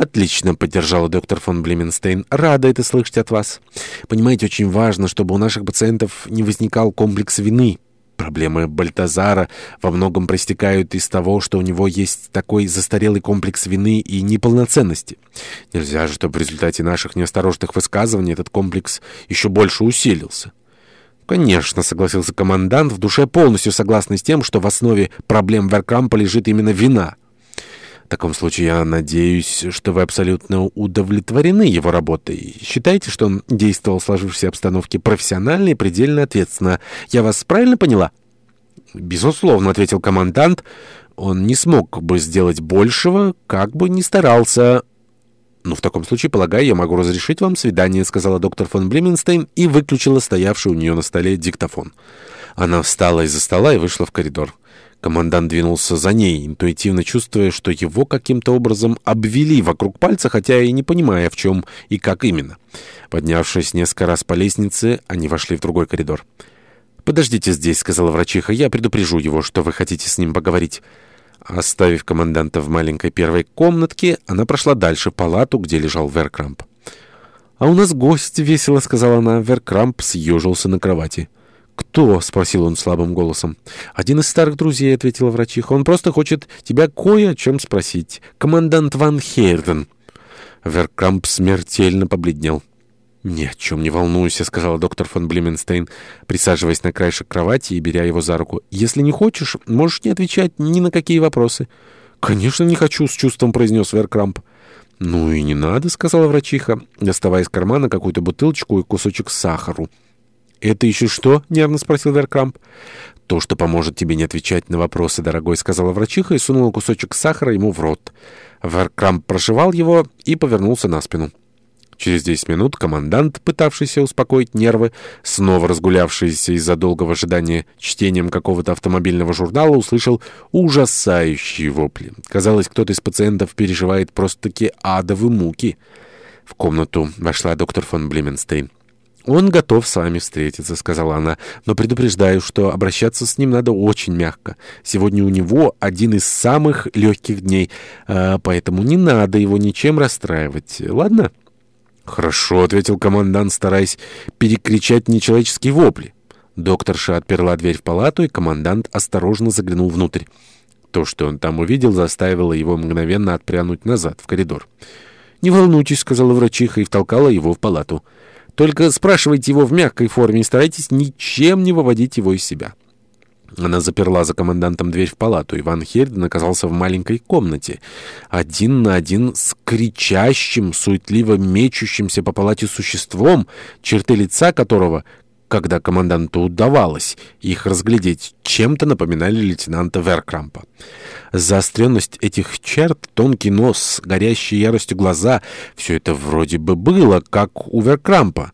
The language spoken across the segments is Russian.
«Отлично», — поддержала доктор фон Блеменстейн. «Рада это слышать от вас. Понимаете, очень важно, чтобы у наших пациентов не возникал комплекс вины». Проблемы Бальтазара во многом проистекают из того, что у него есть такой застарелый комплекс вины и неполноценности. Нельзя же, чтобы в результате наших неосторожных высказываний этот комплекс еще больше усилился. «Конечно», — согласился командант, в душе полностью согласный с тем, что в основе проблем Веркампа лежит именно вина. В таком случае я надеюсь, что вы абсолютно удовлетворены его работой. Считаете, что он действовал в сложившейся обстановке профессионально и предельно ответственно. Я вас правильно поняла? Безусловно, ответил командант. Он не смог бы сделать большего, как бы ни старался. «Ну, в таком случае, полагаю, я могу разрешить вам свидание», — сказала доктор фон Блеменстейн и выключила стоявший у нее на столе диктофон. Она встала из-за стола и вышла в коридор. Командант двинулся за ней, интуитивно чувствуя, что его каким-то образом обвели вокруг пальца, хотя и не понимая, в чем и как именно. Поднявшись несколько раз по лестнице, они вошли в другой коридор. «Подождите здесь», — сказала врачиха, — «я предупрежу его, что вы хотите с ним поговорить». Оставив команданта в маленькой первой комнатке, она прошла дальше в палату, где лежал Веркрамп. «А у нас гость», — весело сказала она. Веркрамп съежился на кровати. «Кто?» — спросил он слабым голосом. «Один из старых друзей», — ответила врачиха. «Он просто хочет тебя кое о чем спросить. Командант Ван Хейрден». Веркамп смертельно побледнел. «Ни о чем не волнуйся», — сказала доктор фон Блименстейн, присаживаясь на краешек кровати и беря его за руку. «Если не хочешь, можешь не отвечать ни на какие вопросы». «Конечно, не хочу», — с чувством произнес Веркрамп. «Ну и не надо», — сказала врачиха, доставая из кармана какую-то бутылочку и кусочек сахару. «Это еще что?» — нервно спросил Веркрамп. «То, что поможет тебе не отвечать на вопросы, дорогой», — сказала врачиха и сунула кусочек сахара ему в рот. Веркрамп прошивал его и повернулся на спину. Через 10 минут командант, пытавшийся успокоить нервы, снова разгулявшийся из-за долгого ожидания чтением какого-то автомобильного журнала, услышал ужасающие вопли. Казалось, кто-то из пациентов переживает просто-таки адовые муки. В комнату вошла доктор фон Блименстейн. «Он готов с вами встретиться», — сказала она, «но предупреждаю, что обращаться с ним надо очень мягко. Сегодня у него один из самых легких дней, а, поэтому не надо его ничем расстраивать, ладно?» «Хорошо», — ответил командант, стараясь перекричать нечеловеческие вопли. Докторша отперла дверь в палату, и командант осторожно заглянул внутрь. То, что он там увидел, заставило его мгновенно отпрянуть назад, в коридор. «Не волнуйтесь», — сказала врачиха и втолкала его в палату. Только спрашивайте его в мягкой форме и старайтесь ничем не выводить его из себя». Она заперла за командантом дверь в палату, Иван Ван Хельден оказался в маленькой комнате, один на один с кричащим, суетливо мечущимся по палате существом, черты лица которого, когда команданту удавалось их разглядеть, чем-то напоминали лейтенанта Веркрампа. Заостренность этих черт, тонкий нос, горящие яростью глаза — все это вроде бы было, как у Веркрампа.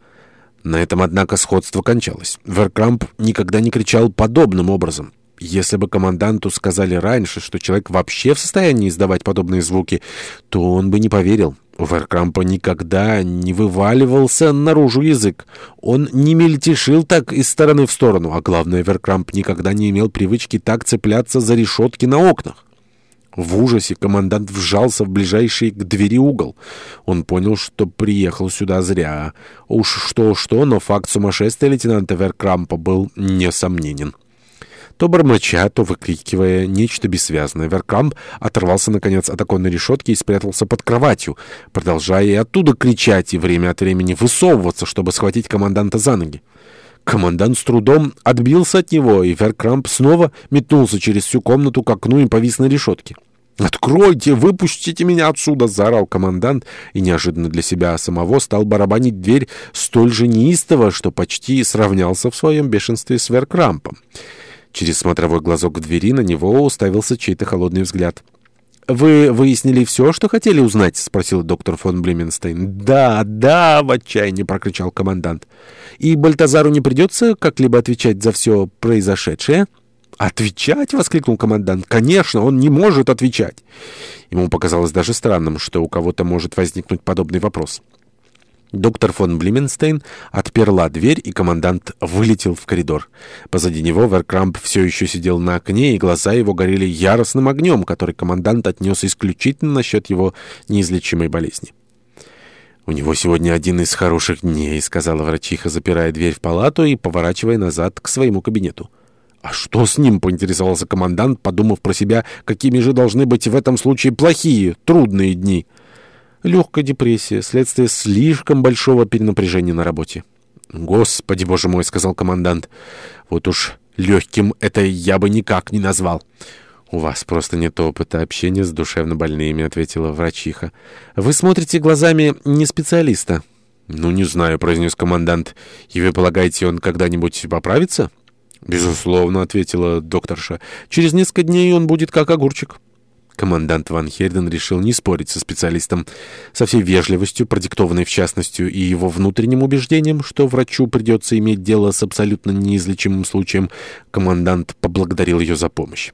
На этом, однако, сходство кончалось. Веркрамп никогда не кричал подобным образом. Если бы команданту сказали раньше, что человек вообще в состоянии издавать подобные звуки, то он бы не поверил. У Феркрампа никогда не вываливался наружу язык. Он не мельтешил так из стороны в сторону, а главное, Веркрамп никогда не имел привычки так цепляться за решетки на окнах. В ужасе командант вжался в ближайший к двери угол. Он понял, что приехал сюда зря. Уж что-что, но факт сумасшествия лейтенанта Веркрампа был несомненен то бормоча, то выкрикивая нечто бессвязное. Веркамп оторвался, наконец, от оконной решетки и спрятался под кроватью, продолжая и оттуда кричать и время от времени высовываться, чтобы схватить команданта за ноги. Командант с трудом отбился от него, и Веркрамп снова метнулся через всю комнату к окну и повис на решетке. «Откройте! Выпустите меня отсюда!» — заорал командант, и неожиданно для себя самого стал барабанить дверь столь же неистово, что почти сравнялся в своем бешенстве с Веркрампом. Через смотровой глазок к двери на него уставился чей-то холодный взгляд. «Вы выяснили все, что хотели узнать?» — спросил доктор фон Блименстейн. «Да, да!» — в отчаянии прокричал командант. «И Бальтазару не придется как-либо отвечать за все произошедшее?» «Отвечать?» — воскликнул командант. «Конечно, он не может отвечать!» Ему показалось даже странным, что у кого-то может возникнуть подобный вопрос. Доктор фон Блименстейн отперла дверь, и командант вылетел в коридор. Позади него Веркрамп все еще сидел на окне, и глаза его горели яростным огнем, который командант отнес исключительно насчет его неизлечимой болезни. «У него сегодня один из хороших дней», — сказала врачиха, запирая дверь в палату и поворачивая назад к своему кабинету. «А что с ним?» — поинтересовался командант, подумав про себя, какими же должны быть в этом случае плохие, трудные дни. Легкая депрессия, следствие слишком большого перенапряжения на работе. «Господи, боже мой!» — сказал командант. «Вот уж легким это я бы никак не назвал». «У вас просто нет опыта общения с душевнобольными», — ответила врачиха. «Вы смотрите глазами не специалиста». «Ну, не знаю», — произнес командант. «И вы полагаете, он когда-нибудь поправится?» «Безусловно», — ответила докторша. «Через несколько дней он будет как огурчик». Командант Ван Херден решил не спорить со специалистом. Со всей вежливостью, продиктованной в частности, и его внутренним убеждением, что врачу придется иметь дело с абсолютно неизлечимым случаем, командант поблагодарил ее за помощь.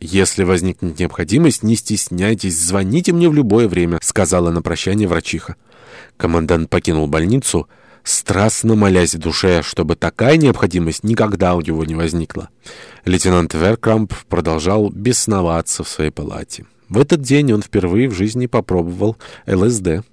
«Если возникнет необходимость, не стесняйтесь, звоните мне в любое время», — сказала на прощание врачиха. Командант покинул больницу, страстно молясь в душе, чтобы такая необходимость никогда у него не возникла. Лейтенант Веркрамп продолжал бесноваться в своей палате. В этот день он впервые в жизни попробовал ЛСД.